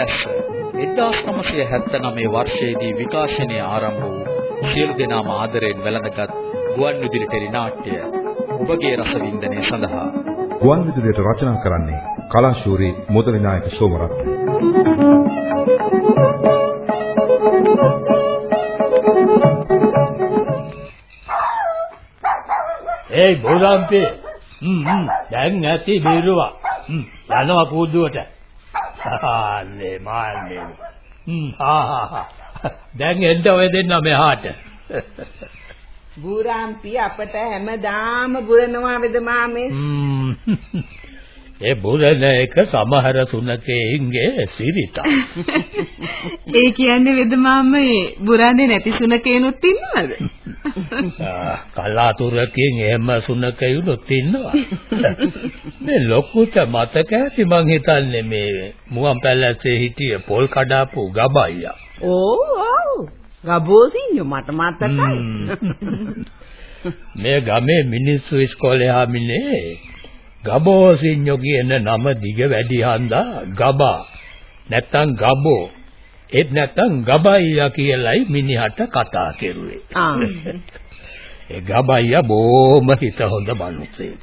වැලැස්ස 1979 වර්ෂයේදී විකාශනය ආරම්භ වූ සියලු දෙනාම ආදරයෙන් වැළඳගත් ගුවන් විදුලි ටෙලි නාට්‍ය ඔබගේ රසවින්දනය සඳහා. ගුවන් විදුලියට රචනා කරන්නේ කලාශූරී මුදලි නායක සෝමරත්න. ඒයි බෝලම්පේ හ්ම් හ්ම්. දැන් ඇති බිරුවා. හ්ම් යනවා කුඩුවට ආන්නේ මාන්නේ. හ්ම්. ආහා දැන් එන්න ඔය දෙන්න මෙහාට. බුරාම්පි අපට හැමදාම බුරනවා වෙද මාමේ? ඒ බුරන එක සමහර සුනකෙයින්ගේ සිරිතා ඒ කියන්නේ වෙද මාමේ බුරන්නේ නැති සුනකේනුත් ඉන්නවද කලාතුරකින් එහෙම සුනකයුනොත් ඉන්නවා. මේ ලොකුට මතක ඇති මං හිතන්නේ මේ මුවන් පැලැස්සේ හිටිය පොල් කඩාපු ගබයියා. ඕ ඔව්. ගබෝසින්යෝ මට මතකයි. මේ ගමේ මිනිස්සු ඉස්කෝලේ ආමිනේ ගබෝසින්යෝ කියන නම දිග වැඩි හන්දා ගබා නැත්තම් ගබෝ ඒත් නැත්තම් ගබයියා කියලයි මිනිහට කතා කෙරුවේ. ඒ ගබයියා බොම හිත හොඳ මිනිස්සෙක්.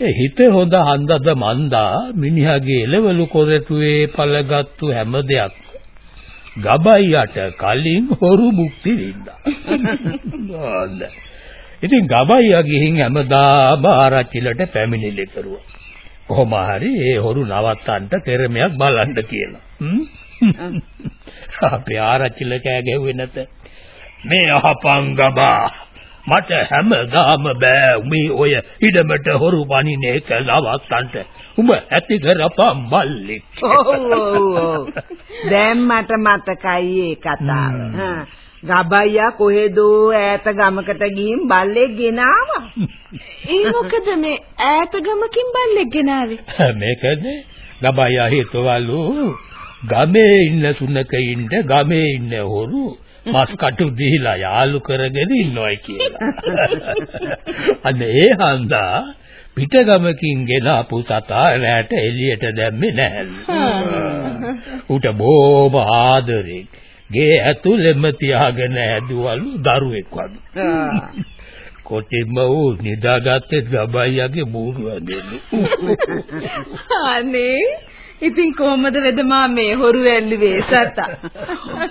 ඒ හිත හොඳ හන්දද මන්දා මිනිහාගේ එළවලු කොරටුවේ පළගත්තු හැම දෙයක් ගබයියට කලින් හොරු මුක්ති වින්දා. ඉතින් ගබයියා ගිහින් හැමදාම ආරච්චිලට පැමිණිලි කරුවා. කොහොම හරි ඒ හොරු නවත්තන්න තෙරමයක් බලන්න කියලා. අපේ ආරච්චිල කෑ ගැහුවේ නැත. මේ අහපන් ගබා මට හැමදාම බෑ මේ ඔය ඉඩමට හොරු පනින එක නවත්තන්න. උඹ ඇති කරපම් මල්ලි. දැන් මට මතකයි ඒ කතාව. ගබයියා කොහෙදෝ ඈත ගමකට ගිහින් බල්ලෙක් ගෙනාවා. ඒ මොකද මේ ඈත ගමකින් බල්ලෙක් ගෙනාවේ මේකද ගබයා හිතවලු ගමේ ඉන්න සුනකයින්ට ගමේ ඉන්න හොරු මස් කටු දීලා යාළු කරගෙන ඉන්නවයි කියලා. අන්න ඒ හන්දා පිටගමකින් ගෙන ආපු සතා රැට එළියට දැම්මේ නැහැලු. උට බොම ආදරෙන් ගේ ඇතුළෙම තියාගෙන ඇදුවලු දරුවෙක් වගේ. කොටින්ම ඌ නිදාගත්තේ ගබයියාගේ මූරුව දෙන්නු. අනේ ඉතින් කොහමද වෙද මාමේ හොරු ඇල්ලුවේ සතා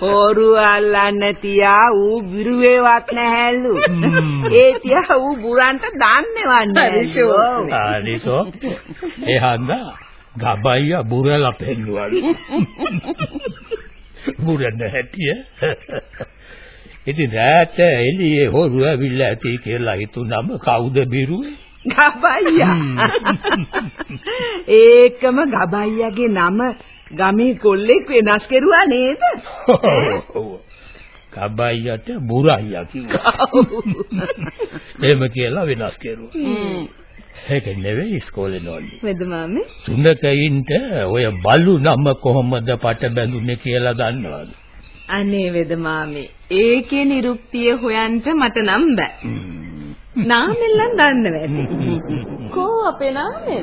හොරු අල්ලන්න තියා ඌ විරුවේවත් නැහැලු. ඒ තියා ඌ බුරන්ට දන්නේවත් නැහැ. ආනිසෝ ඒ හන්දා ගබයියා බුරලා පෙන්නුවලු. බුරන්න හැටිය. ඉතින් රාත එළියේ හොරු ඇවිල්ලා ඇති කියලා හිතුනම කවුද බිරුවේ? ගබයියා. ඒකම ගබයියාගේ නම ගමේ කොල්ලෙක් වෙනස් කෙරුවා නේද? ගබයියට බුරයියා කිව්වා. එහෙම කියලා වෙනස් කෙරුවා. ඒක නෙවෙයි ඉස්කෝලේ නෝල්ලි. වෙද මාමේ සුනකයින්ට ඔය බලු නම කොහොමද පට බැඳුනේ කියලා දන්නවද? අනේ වෙද මාමේ ඒකේ නිරුක්තිය හොයන්න මට නම් බෑ නාමෙල්ලන් දන්නව ඇති කෝ අපේ නාමෙ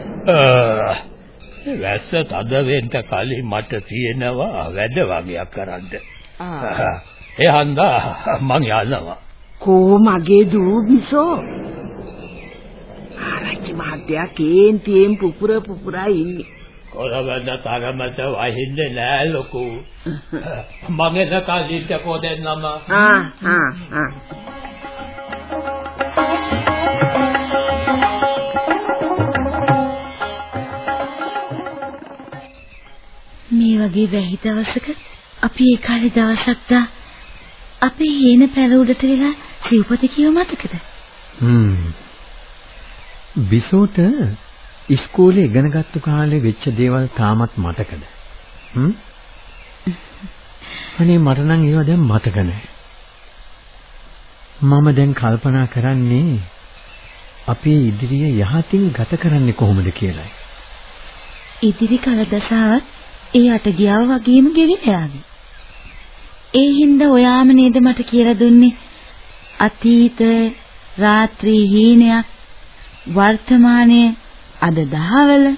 වැස්ස තද වෙන්න කලින් මට තියෙනවා වැඩ වගේක් කරන්න. ඒ හන්දා මං යනවා. කෝ මගේ දූ බිසෝ ආරච්චි මහත්තයා කේන්තියෙන් පුපුර පුපුරා ඉන්නේ කොරවන්න තරමට වහින්නේ නෑ ලොකු. මගේ කලින්ට පොදෙන්නම. ආ ආ ආ මේ වගේ වැහි දවසක අපි ඒ කාලේ දවසක් දා අපේ හේන පැල උඩට වෙලා සිව්පති කියව මතකද? හ්ම්. බිසෝට ඉස්කෝලේ ඉගෙනගත්තු කාලේ වෙච්ච දේවල් තාමත් මතකද? හ්ම්? අනේ මට නම් ඒවා දැන් මතක නැහැ. මම දැන් කල්පනා කරන්නේ අපේ ඉදිරිය යහතින් ගත කරන්නේ කොහොමද කියලායි. ඉදිරි කල දසාවත් ඒ අට ගියාව වගේම ගෙවිලා යාවි. ඒ හින්දා ඔයාම නේද මට කියලා දුන්නේ අතීත රාත්‍රී හීනයක් වර්තමානයේ අද දහවල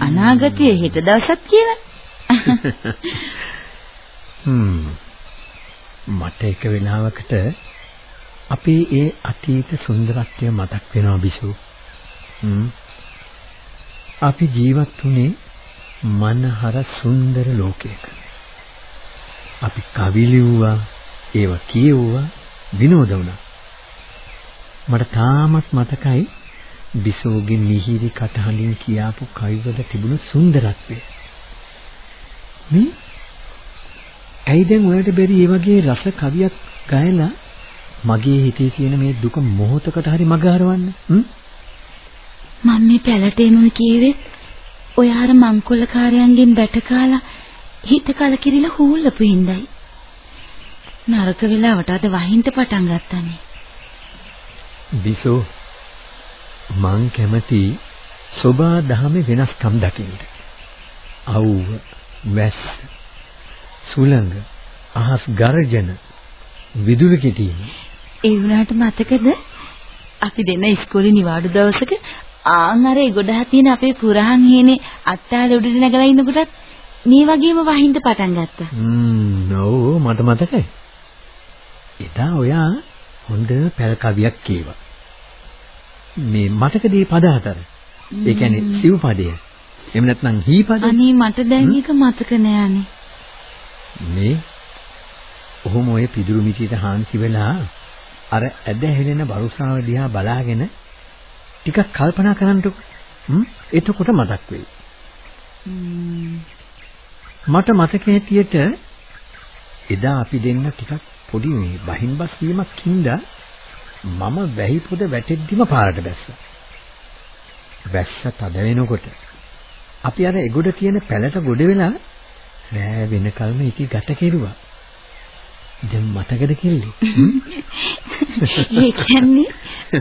අනාගතයේ හෙට දවසක් කියලා. හ්ම්. මට එක වෙලාවකට අපේ ඒ අතීත සුන්දරත්වය මතක් වෙනවා බිසු. හ්ම්. අපි ජීවත් වුණේ මනහර සුන්දර ලෝකයක. අපි කවි ලිව්වා, ඒව කියෙව්වා, විනෝද වුණා. මට තාමත් මතකයි බිසෝගේ මිහිරි කටහඬින් කියාපු කවිවල තිබුණු සුන්දරත්වය. මේ ඇයි දැන් ඔයාලට බැරි මේ වගේ රස කවියක් ගයලා මගේ හිතේ තියෙන මේ දුක මොහොතකට හරි මග හරවන්න? හ්ම්? මම මේ පැලටේම කිව්වෙත් ඔය අර මංකොල්ලකාරයන්ගෙන් බැට කාලා හිත කලකිරිලා හූල්ලපු හින්දයි. නරක වෙලාවට අද වහින්ට පටන් ගත්තානේ. බිසෝ මං කැමති සෝබා දහමේ වෙනස්කම් දකින්න. අවුව, වැස්ස, සුළඟ, අහස් ගර්ජන, විදුලි කෙටීම. ඒ වුණාට මතකද අපි දෙන්න ඉස්කෝලේ නිවාඩු දවසක ආන් අර ගොඩහ තියෙන අපේ පුරහන් හේනේ අත්තාල උඩට නැගලා ඉන්නකොටත් මේ වගේම වහින්ද පටන් ගත්තා. හ්ම් ඔව් මට මතකයි. එදා ඔයා හොඳ පැල් කවියක් කියවා. මේ මතකදී පද හතර. ඒ කියන්නේ සිව් පදය. එහෙම නැත්නම් හී පද. අනේ මට දැන් ඒක මතක නෑනේ. මේ ඔහොම ඔය පිදුරු මිටියට හාන්සි වෙලා අර ඇද හෙලෙන වරුසාව දිහා බලාගෙන ටිකක් කල්පනා කරන්නකො. හ්ම් එතකොට මතක් වෙයි. මට මතක හැටියට එදා අපි දෙන්න ටිකක් පොඩි මේ බහින්බස් වීමක් හින්දා මම වැහි පොද වැටෙද්දිම පාරට බැස්සා. වැස්ස තද වෙනකොට අපි අර එගොඩ තියෙන පැලට ගොඩ වෙලා රෑ වෙනකල්ම ඉති ගත කෙරුවා. දැන් මතකද කිල්ලි? ඒ කියන්නේ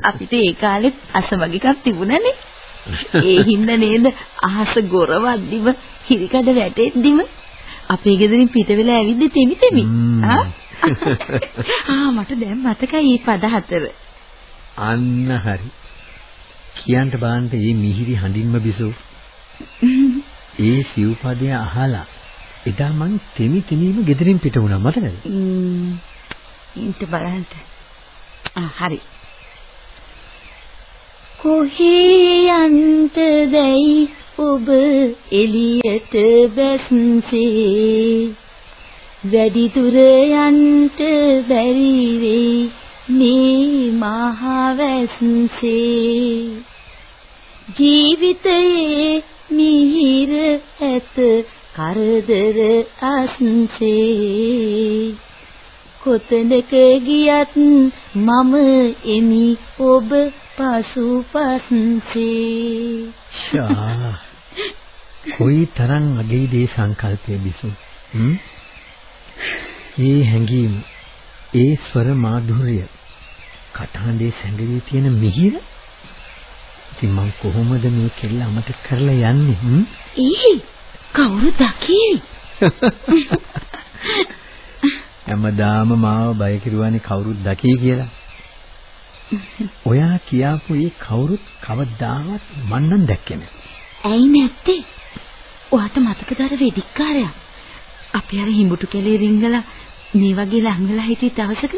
අපිට ඒ කාලෙත් අසවගිකක් තිබුණනේ. ඒ හින්දා නේද අහස ගොරවද්දිම හිරිකඩ වැටෙද්දිම අපේ ගෙදරින් පිට වෙලා ඇවිද්දි තෙමි තෙමි. ආ මට දැන් මතකයි මේ පද හතර. අන්න හරි. කියන්න බලන්න මේ මිහිරි හඬින්ම බිසෝ. ඒ සිව්පදය අහලා එදා මං තෙමි තෙමිම ගෙදරින් පිට වුණා මතකද? ම්ම් ඉන්ට බලන්න. ආ හරි. කොහේ යන්ට දැයි ඔබ එළියට බැස්සේ වැඩි දුර යන්ට බැරි වෙයි මේ මහවැස්සේ ජීවිතයේ මිහිර ඇත කරදර අස්සේ කොතනක ගියත් මම එමි ඔබ පසුපස්සේ ෂා කොයි තරම් අගේ දේ සංකල්පය බිසු. ඒ හැඟීම ඒ ස්වර මාධුර්ය කටහඬේ සැඟවී තියෙන මිහිර? ඉතින් මං කොහොමද මේ කෙල්ල අමතක කරලා යන්නේ? හ්ම්? ඊ කවුරු දකී? හැමදාම මාව බය කිරුවානේ කවුරුත් දකී කියලා. ඔයා කියාපු ඒ කවුරුත් කවදාවත් මන් නම් දැක්කේ නෑ. ඇයි නැත්තේ? ඔයාට මතකද අර වෙදිකාරයා. අපි අර හිඹුටු කැලේ රිංගලා මේ වගේ ලං වෙලා හිටිය දවසක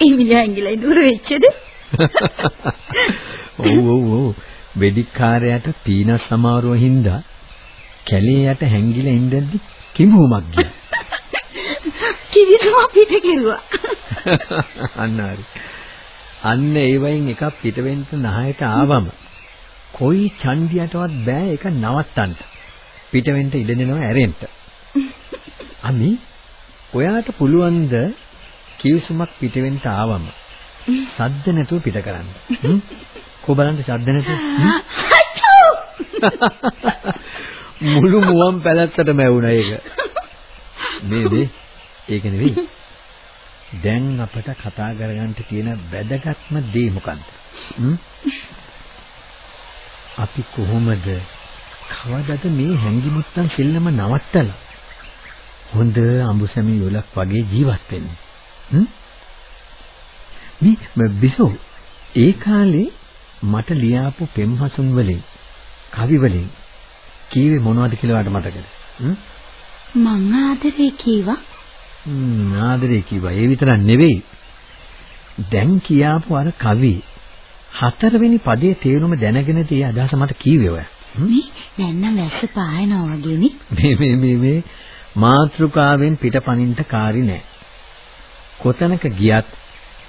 ඒ මිනිහා ඇඟිලා ඉදුර වෙච්චද? ඔව් ඔව් ඔව්. වෙදිකාරයාට පීනස් සමාරුව හින්දා කැලේ යට හැංගිලා ඉඳද්දි කිඹුමක් ගියා. කිවිසම පිට කෙරුවා. අන්න හරි. අන්න ඒ වයින් එකක් පිටවෙන්න නහයට ආවම කොයි ඡන්දියටවත් බෑ ඒක නවත්තන්න. පිටවෙන්න ඉඩ දෙනවා ඇරෙන්න. අමි ඔයාට පුළුවන්ද කිවිසුමක් පිටවෙන්න ආවම? සද්ද නැතුව පිට කරන්න? කො බලන්න සද්ද නැතුව? මුළු මුවන් පැලැත්තටම ඇවුණා ඒක. නේද? ඒක නෙවෙයි. දැන් අපට කතා කරගන්න තියෙන වැදගත්ම දේ මොකන්ද හ්ම්? අපි කොහොමද කවදද මේ හැංගිමුත්තන් සෙල්ලම නවත්තලා හොඳ අඹුසැමි යොලක් වගේ ජීවත් වෙන්නේ? හ්ම්? මේ බිසෝ ඒ කාලේ මට ලියාපු පෙම්හසුන් වලින් කවි වලින් කීවේ මොනවද කියලා වට මතකද? මං ආදරේ කීවා. ආදරේ කිව්වා. ඒ විතරක් නෙවෙයි. දැන් කියාපු අර කවි හතරවෙනි පදයේ තේරුම දැනගෙන tie අදහස මට කීවේ ඔය. මේ දැන් නම් වැස්ස පායනවා වගේනේ. මේ මේ මේ මේ මාත්‍රිකාවෙන් පිටපණින්ට කාරි නෑ. කොතනක ගියත්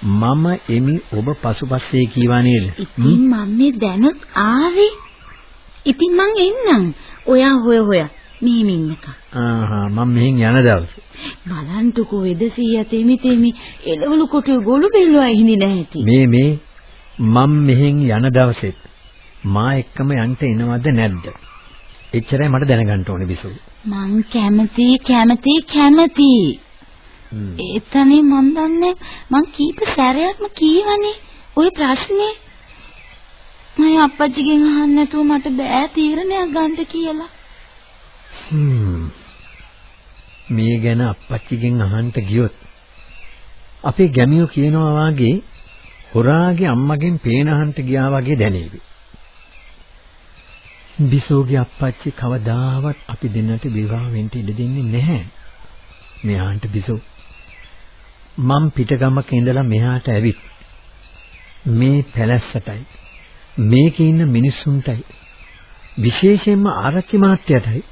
මම එමි ඔබ පසුපස්සේ කීවා නේද? ඉතින් මම මේ දැනුත් ආවේ. ඉතින් මං එන්නම්. ඔයා හොය හොය මෙහෙම ඉන්නකම්. ආහා මම මෙහෙන් යන දවසේ. බලන්ටකෝ වෙදසිය තෙමි තෙමි එළවලු කොටේ ගොළු බෙල්ලෝ ඇහිඳි නැහැටි. මේ මේ මම මෙහෙන් යන දවසෙත් මා එක්කම යන්න එනවද නැද්ද? එච්චරයි මට දැනගන්න ඕනේ බිසෝ. මං කැමති කැමති කැමති. ඒතනේ මන් දන්නේ මං කීප සැරයක්ම කීවනේ ওই ප්‍රශ්නේ. මම අප්පච්චිගෙන් අහන්න නැතුව මට බෑ තීරණයක් ගන්න කියලා. හ්ම්. මේ ගැන අප්පච්චිගෙන් අහන්න ගියොත් අපේ ගැමියෝ කියනවා වාගේ හොරාගේ අම්මගෙන් පේන අහන්න ගියා වගේ දැනේවි. බිසෝගේ අප්පච්චි කවදාවත් අපි දෙන්නට විවාහ වෙන්න ඉඩ දෙන්නේ නැහැ. මෙහාන්ට බිසෝ මම පිටගමක ඉඳලා මෙහාට ඇවිත් මේ පැලැස්සටයි මේකේ ඉන්න මිනිස්සුන්ටයි. විශේෂයෙන්ම ආරච්චි මාත්‍යයටයි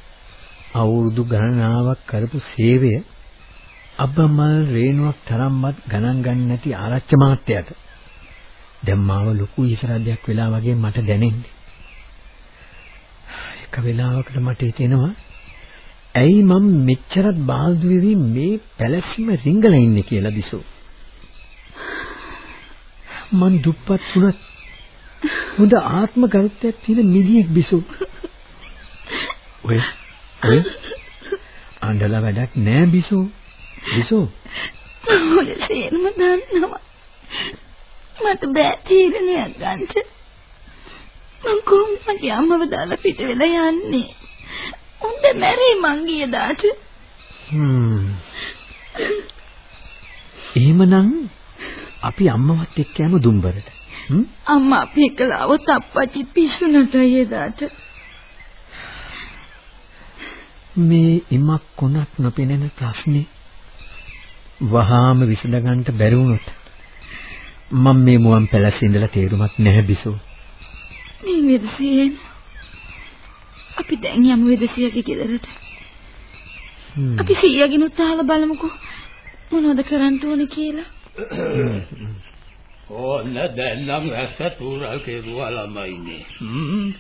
අවුරුදු ගණනාවක් කරපු සේවය අබ්බමල් රේණුවක් තරම්වත් ගණන් ගන්න නැති ආරච්චි මාත්‍යයට. දැන් මාව ලොකු ඉසරදයක් වෙලා වගේ මට දැනෙන්නේ. එක වෙලාවකට මට හිතෙනවා ඇයි මම මෙච්චරත් බාල්දු වෙවි මේ පැලැස්ම රිංගලා ඉන්නේ කියලා දිසෝ. මං දුප්පත් වුණත් හොඳ ආත්ම ගරුත්වයක් තියෙන මිනිහෙක් බිසෝ. ඔය ඔය අඬලා වැඩක් නෑ බිසෝ. බිසෝ. ඔය සේරම දන්නවා. මට බෑ තීරණයක් ගන්න. මං කොහොමද අම්මව දාලා පිට වෙලා යන්නේ? උන්ද මැරේ මං ගිය දාට. හ්ම්. එහෙමනම් අපි අම්මවත් එක්ක යමු දුම්බරට. අම්මා අපි එකලාවත් අප්පච්චි පිස්සුනට එදාට. මේ ඉමක් කොනක් නොපෙනෙන ප්‍රශ්නේ වහාම විසඳ ගන්නට බැරි වුණොත් මම මේ මුවන් පැලැස්සේ ඉඳලා තේරුමක් නැහැ බිසෝ. මේ මෙදසියෙන් අපි දැන් යමු වෙදසියගේ ගෙදරට. අපි සීයාගෙනුත් අහලා බලමුකෝ මොනවද කරන්න ඕනේ කියලා. ඕන්න දැන් නම් රැස්ස තුරල් කෙරුවා ළමයිනේ. හ්ම්.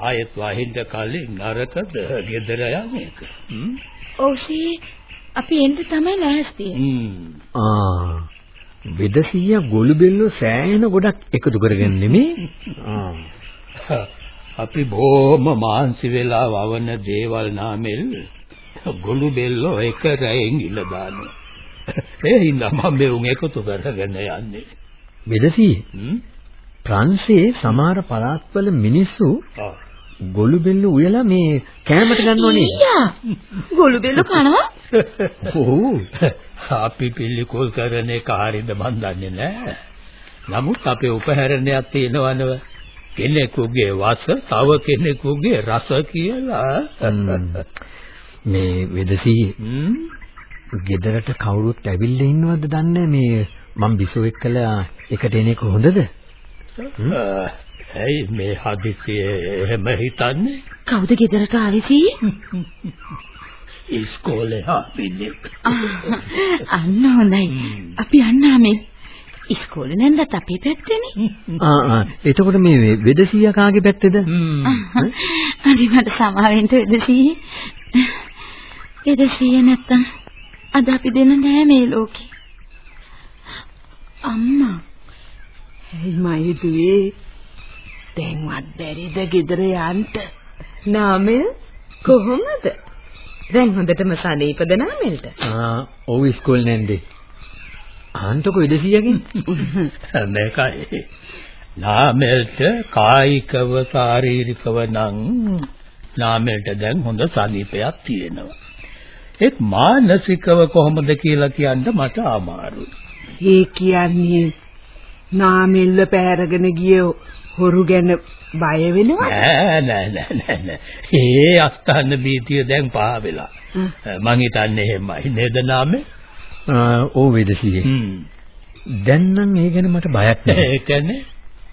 ආයෙත් වහින්ද කලින් නරකද ගෙදර යන්නේක. හ්ම්. ඔව් සී අපි එන්න තමයි ලෑස්ති. හ්ම්. ආ වෙදසිය ගොළු බෙල්ලෝ සෑහෙන ගොඩක් එකතු කරගෙන නෙමේ. ආ. අපි බොහොම මාන්සි වෙලා වවන දේවල් නාමෙල් ගොළු බෙල්ලෝ එක රැයෙන් ඉල දානවා. ඒ හින්දා මම මේ උන් එකතු කරගෙන යන්නේ. හ්ම්. ප්‍රංශයේ සමහර පළාත්වල මිනිස්සු. ගොළු බෙල්ල උයලා මේ කෑමට? ඊයා ගොළු බෙල්ල කනවා? ඔව්. අපි පිළිකුල් කරන එක හරියද මන් දන්නේ නැහැ. නමුත් අපේ උපහැරණයක් තියෙනවනව. කෙනෙකුගේ වස තව කෙනෙකුගේ රස කියලා. මේ වෙදසී හ්ම්. ගෙදරට කවුරුත් ඇවිල්ලා ඉන්නවද දන්නේ මේ මම බිසෝ එක්කලා එකට එන එක හොඳද? ඇයි මේ හදිසියේ එහෙම හිතන්නේ? කවුද ගෙදරට ආවේ සී? ඉස්කෝලේ ආපින්නේ. අන්න හොඳයි. අපි යන්නාමේ. ඉස්කෝලේ නැන්දත් අපේ පැත්තේනේ. ආ ආ එතකොට මේ වෙදසියා කාගේ පැත්තේද? අනේ මට සමාවෙන්න වෙදසී. වෙදසී නැත්තම් අද අපි දෙන්න නෑ මේ ලෝකේ. අම්මා ඇයි මයි දුවේ දැන්වත් බැරිද ගෙදර යන්න නාමල් කොහොමද? දැන් හොඳටම සනීපද නාමල්ට? ආ ඔව් ඉස්කෝලේ නැන්දේ. ආන්තකෝ වෙදසියාගෙන් මේකයි. නාමල්ට කායිකව ශාරීරිකව නම් නාමල්ට දැන් හොඳ සනීපයක් තියෙනවා. ඒත් මානසිකව කොහොමද කියලා කියන්න මට අමාරුයි. ඒ කියන්නේ නාමෙල්ල පැහැරගෙන ගිය හොරු ගැන බය වෙනවද? නෑ නෑ නෑ නෑ නෑ. ඒ අස්තන්න බීතිය දැන් පහ වෙලා. මං හිතන්නේ එහෙමයි නේද නාමේ? ඕ වේදසියේ. හ්ම්. දැන් නම් ඒ ගැන මට බයක් නැහැ. ඒ කියන්නේ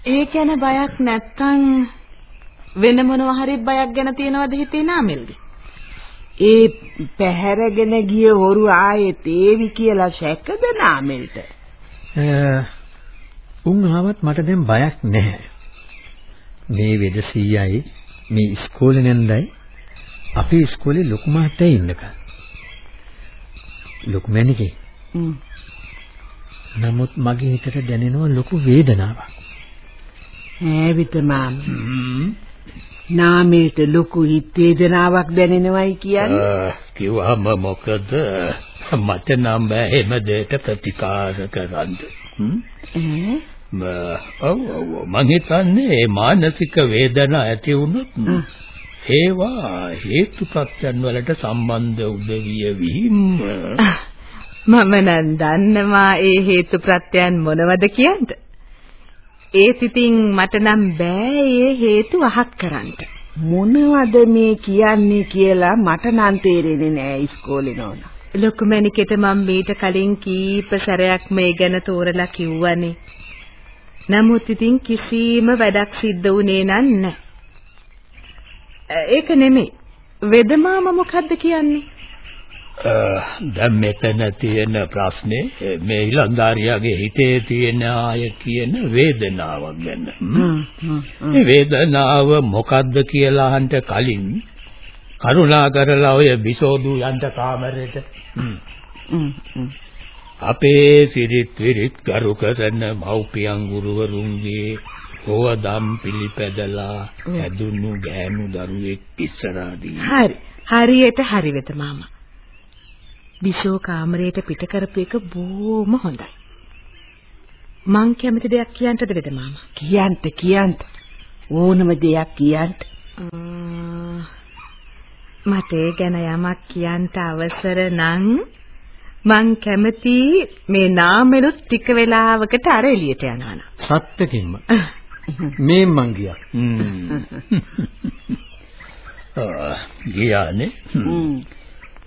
ඒ ගැන බයක් නැත්තම් වෙන මොනවා හරි බයක් ගැන තියනවද හිතේ නාමෙල්ගේ? ඒ පැහැරගෙන ගිය හොරු ආයෙත් ඒවි කියලා සැකද නාමෙල්ට? උන් ආවත් මට දැන් බයක් නැහැ. මේ වෙදසීයයි මේ ඉස්කෝලේ නැන්දයි අපේ ඉස්කෝලේ ලොකු මහත්තයා ඉන්නකම්. ලොකු මැනිකේ. නමුත් මගේ හිතට දැනෙනවා ලොකු වේදනාවක්. ඈ විතමාම. නාමයට ලොකු හිත වේදනාවක් දැනෙනවයි කියන්නේ. කිව්වම මොකද මට නම් බෑ එහෙම දෙයට ප්‍රතිකාර කරන්න. ම ඔව් ඔව් මං හිතන්නේ මානසික වේදනා ඇති වුණොත් ඒවා හේතුප්‍රත්‍යයන් වලට සම්බන්ධ උදවිය වීම මම නම් දන්නවා ඒ හේතුප්‍රත්‍යයන් මොනවද කියන්ට. ඒත් ඉතින් මට නම් බෑ ඒ හේතු වහක් කරන්න. මොනවද මේ කියන්නේ කියලා මට නම් තේරෙන්නේ නෑ ඉස්කෝලේ නෝනා. ලොකුමැණිකේට මම මීට කලින් කීප සැරයක් මේ ගැන තෝරලා කිව්වනේ. නමුත් ඉතින් කිසිම වැඩක් සිද්ධ වුණේ නැහැ. ඒක නෙමෙයි. වෙදමාම මොකද්ද කියන්නේ? දැන් මෙතන තියෙන ප්‍රශ්නේ මේ ඉලන්දාරියාගේ හිතේ තියෙන ආය කියන වේදනාවක් ගැන. මේ? වේදනාව මොකද්ද කියලා අහන්න කලින් කරුණාකරලා ඔය විසෝදු යන්ත කාමරේට. අපේ සිරිත් විරිත් කරු කරන මව්පියන් ගුරුවරුන්ගේ හොවදම් පිළිපැදලා ඇදුණු ගෑනු දරුවෙක් ඉස්සරහදී. හරි. හරියට හරි වෙත මාමා බිසෝ කාමරයට පිට කරපු එක බොහොම හොඳයි. මං කැමති දෙයක් කියන්නද වෙද මාමා? කියන්න කියන්න ඕනම දෙයක් කියන්න මට ඒ ගැන යමක් කියන්න අවසර නම් මං කැමති මේ නාමෙලුත් ටික වෙලාවකට අර එළියට යනවා නම්. සත්‍යකින්ම. මේ මං ගියා. ගියානේ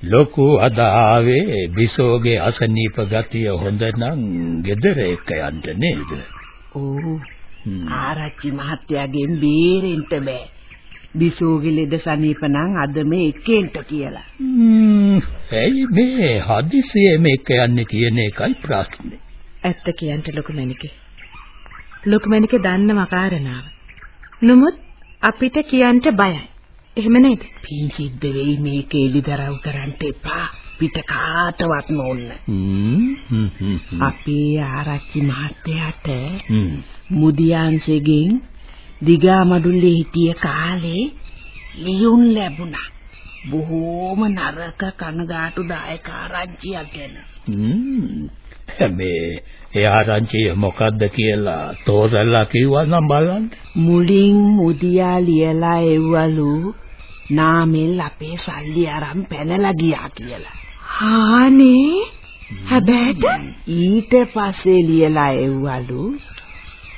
ලොකු අදාවේ බිසෝගේ අසනීප ගතිය හොඳ නම් ගෙදර එක යන්න නේද ඔව් ආරච්චි මහත්තයාගෙන් බේරෙන්න බෑ බිසෝගේ ලෙඩ සනීප නම් අදම එක්කෙන්ට කියලා. ඇයි මේ හදිසියෙම එක යන්නේ කියන එකයි ප්‍රශ්නේ. ඇත්ත කියන්ට ලොකු මැනිකේ. ලොකු මැනිකේ දන්නම කාරණාව. නමුත් අපිට කියන්න බයයි. එහෙම නේද? පින් සිද්ධ වෙයි මේක එලිදරව් කරන්න එපා. පිට කාටවත් නොන්න. අපේ ආරච්චි මහත්තයාට මුදියන්සෙගෙන් දිගා මඩුල්ලේ හිටිය කාලේ ලියුම් ලැබුණා. බොහෝම නරක කනගාටුදායක ආරංචියක් ගැන. මේ ඒ ආරංචිය මොකද්ද කියලා තෝරලා කිව්වා නම් බලන්න. මුලින් මුදියා ලියලා එව්වලු නාමෙල් අපේ සල්ලි අරන් පැනලා ගියා කියලා. හානේ හැබැයිද ඊට පස්සේ ලියලා එව්වලු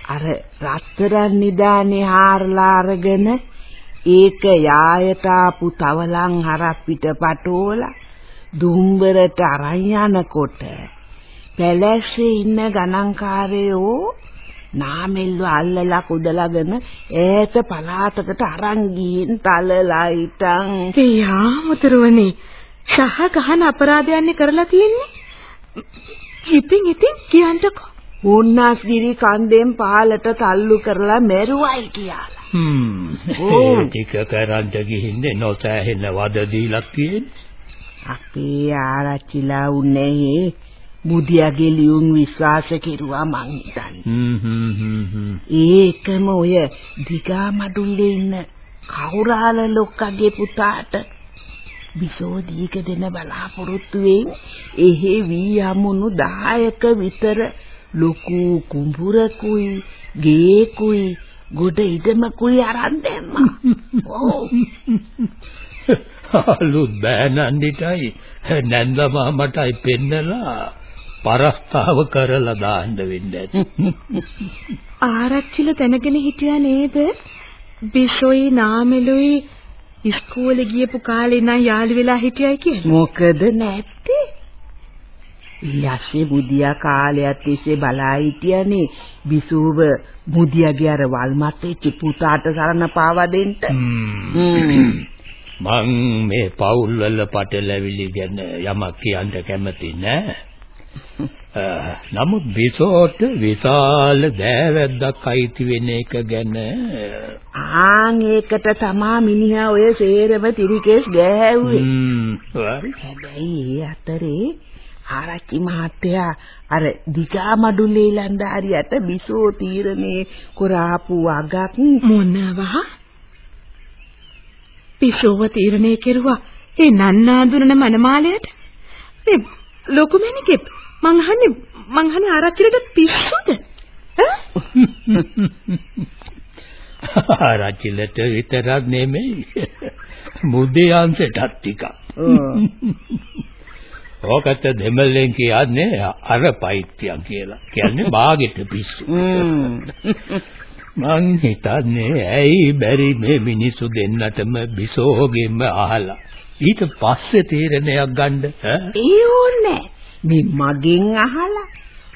අර රත්තරන් නිදානේ හාරලා අරගෙන ඒක යායට ආපු තවලන් හරක් පිටපටෝලා දුම්බරට අරන් යනකොට පැලැස්සේ ඉන්න ගණන්කාරයෝ නාමෙල්ව අල්ලලා කුදලාගෙන ඈත පලාතකට අරන් ගිහින් තලලා ඉතින් එයා මුතරුවනේ සහ ගහන අපරාධයන්නේ කරලා තියෙන්නේ ඉතින් ඉතින් කියන්නකෝ උන්නාස්ගිරි කන්දෙන් පහලට තල්ලු කරලා මෙරුවයි කියලා. හ්ම්. ඒ ටික කරන්ට ගිහින්නේ නොසෑහෙන වද දීලා තියෙන්නේ. අපේ ආරච්චිලා උන්නේ බුදියාගේ ලියුම් විශ්වාස කෙරුවා මං හිතන්නේ. ඒකම ඔය දිගා මඩුල්ලේ ඉන්න කවුරාල ලොක්කගේ පුතාට බිසෝ දීක දෙන බලාපොරොත්තුවෙන් එහෙ වී යමුණු 10ක විතර ලොකු කුඹුරකුයි ගේකුයි ගොඩ ඉදමකුයි අරන් දැම්මා. ඔව්. අලුත් බෑනන්දිටයි නැන්දමා මටයි පෙන්නලා පරස්තාව කරලා දාන්න වෙන්න ඇති. ආරච්චිල දැනගෙන හිටියා නේද? බිසොයි නාමෙලුයි ඉස්කෝලේ ගියපු කාලේ නම් යාළු වෙලා හිටියයි කියලා. මොකද නැත්තේ? ඊයස්සේ බුදියා කාලයක් තිස්සේ බලා හිටියනේ බිසූව බුදියාගේ අර වල්මත්තේ චිපුතාට සරණ පාවා දෙන්න. මං මේ පවුල් වල පටලැවිලි ගැන යමක් කියන්න කැමති නෑ. නමුත් බිසෝට විශාල දෑවැද්දක් අයිති වෙන එක ගැන ආන් ඒකට තමා මිනිහා ඔය සේරම තිරිකේස් ගෑවුවේ. හැබැයි ඒ අතරේ ආරච්චි මහත්තයා අර දිගා මඩුල්ලේ ලන්දාරියට බිසෝ තීරණේ කරාපු අගක් මොනවහ? පිසෝව තීරණය කෙරුවා ඒ නන්නාඳුනන මනමාලයට මේ ලොකු මැනිකේ මං අහන්නේ මං අහන්නේ ආරච්චිලට පිස්සුද? ආරච්චිලට විතරක් නෙමෙයි. මුදියන්සටත් ටිකක්. ඕකට දෙමළෙන් කියන්නේ අර පෛත්‍යම් කියලා. කියන්නේ බාගෙට පිස්සු. මං හිතන්නේ ඇයි බැරි මේ මිනිස්සු දෙන්නටම බිසෝගෙම අහලා? ඊට පස්සේ තීරණයක් ගන්න ඒ ඕනේ මේ මගෙන් අහලා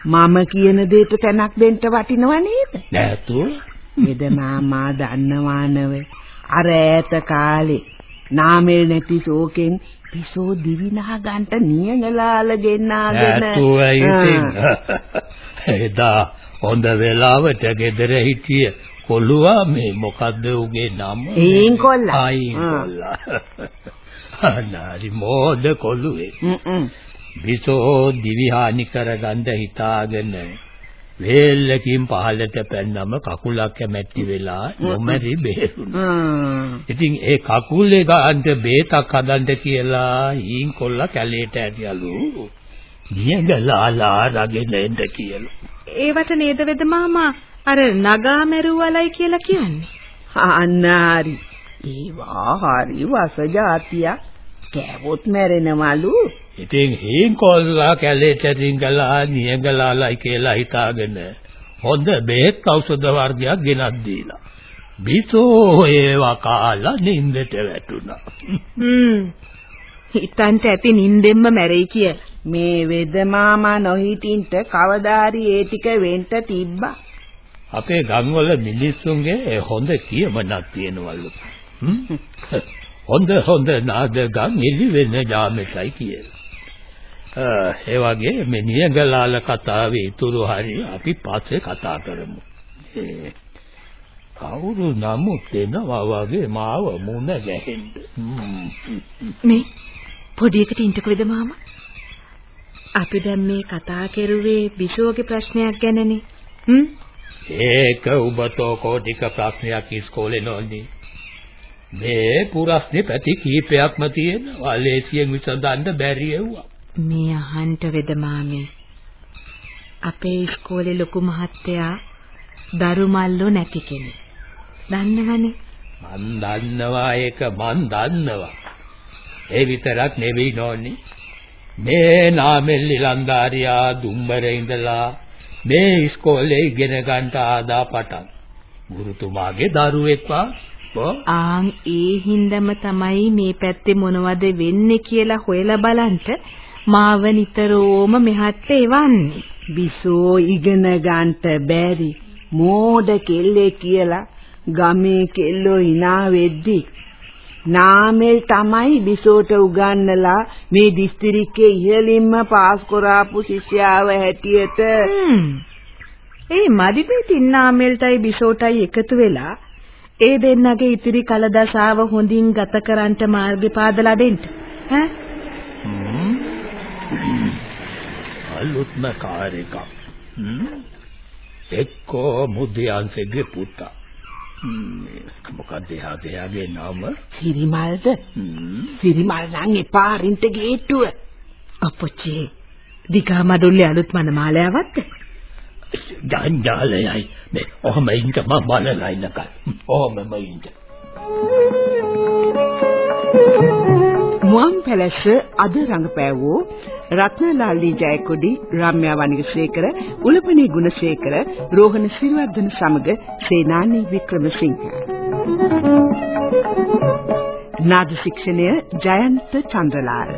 මම කියන දෙයට තැනක් දෙන්න වටිනව නේද නෑතු මෙදනාමා දන්නවානව අර ඈත කාලේ නාමල් නැති ශෝකෙන් පිසෝ දිවිනහ ගන්නට නියඟලාල ගෙන්නාගෙන එදා හොඳ වෙලාවට ගෙදර හිටිය කොළුවා මේ මොකද්ද උගේ නම? ඒන් කොල්ලා. ආයින් කොල්ලා. අනාරි මෝද කොළුවේ. විසෝ දිවිහානි කරගන්න හිතාගෙන වේල්ලකින් පහළට පැන්නම කකුලක් කැමැටි වෙලා නොමරි බේරුණා. ඉතින් ඒ කකුලේ ගන්නට බේතක් හදන්න කියලා ඊන් කොල්ලා කැලේට ඇදියලු. නියඟලාලා රගෙන එන්න කියලා. ඒවට නේද වෙද මාමා අර නගා මැරුවලයි කියලා කියන්නේ. අන්නාරි. ඒවා හරි වස જાතියක්. කෑවොත් මැරෙනවලු. ඉතින් හීන් කොල්ලා කැලේට රිංගලා නියඟලාලයි කියලා හිතාගෙන හොඳ බෙහෙත් ඖෂධ වර්ගයක් ගෙනත් දීලා. බිසෝ ඒවා කාලා නින්දට වැටුණා. හ්ම්. හිතන්ට ඇති නින්දෙන්ම මැරෙයි කියලා. මේ වෙද මාමා නොහිටින්ට කවදාරි ඒ ටික වෙන්න තිබ්බා. අපේ ගම්වල මිනිස්සුන්ගේ හොඳ කියමනක් තියෙනවලු. හොඳ හොඳ නාදගම් එලි වෙන ජාමෙටයි කියලා. ඒ වගේ මේ නියගලාල කතාවේ ඉතුරු හරි අපි පස්සේ කතා කරමු. කවුරු නමුත් එනවා වගේ මාව මුණ ගැහෙන්න. මේ පොඩි එකට ඉන්ටකෝද මාමා? අපි දැන් මේ කතා කරුවේ බිසෝගේ ප්‍රශ්නයක් ගැනනේ. හ්ම්? ඒක ඔබතෝ කෝටික ප්‍රශ්නයක් ඉස්කෝලේ නෝන්නේ. මේ පුරස්නේ පැති කීපයක්ම තියෙනවා. ලේසියෙන් විසඳන්න බැරි එව්වා. මේ අහන්ට වෙද මාමේ. අපේ ඉස්කෝලේ ලොකු මහත්තයා දරුමල්ලෝ නැති කෙනෙක්. දන්නවනේ. මන් දන්නවා ඒක මන් දන්නවා. ඒ විතරක් නෙවෙයි නෝනි. මේ නාමෙල්ලි ලන්දාරියා දුම්බරේ ඉඳලා මේ ඉස්කෝලේ ඉගෙන ගන්න ආදා පටන්. ගුරුතුමාගේ දරුවෙක් වා ආන් ඒ හින්දම තමයි මේ පැත්තේ මොනවද වෙන්නේ කියලා හොයලා බලන්ට මාව නිතරම මෙහාට එවන්නේ. බිසෝ ඉගෙන ගන්නට බැරි මෝඩ කෙල්ලේ කියලා ගමේ කෙල්ලෝ hina වෙද්දි නාමල් තමයි බිසෝට උගන්නලා මේ දිස්ත්‍රික්කයේ ඉහළින්ම පාස් කරාපු ශිෂ්‍යාව හැටියට ඒ මදිපිටින් නාමල්ටයි බිසෝටයි එකතු වෙලා ඒ දෙන්නගේ ඉතිරි කලදසාව හොඳින් ගත කරන්නට මාර්ගය පාදලා දෙන්න. ඈ? අලුත්ම කාර් එකක්. එක්කෝ මුදියන්සේගේ පුතා. මොකක්ද එයාගේ නම? සිරිමල්ද? සිරිමල් නම් එපා රින්ට ගේට්ටුව. අපොච්චි දිගා මඩුල්ලේ අලුත් මනමාලයාවත්ද? ජංජාලයයි මේ ඔහම ඉන්න මම බලලා ඉන්නකල්. ඔහමම ඉන්න. මුවන් පැලැස්ස අද රංගපෑවෝ රත්නලාල්ලි ජයකොඩි රම්‍යා වනිගසේකර උලපනේ ගුණසේකර රෝහණ සිරිවර්ධන සමග සේනානි වික්‍රමසිංහ. නාද ශික්ෂණය ජයන්ත චන්ද්‍රලාල්.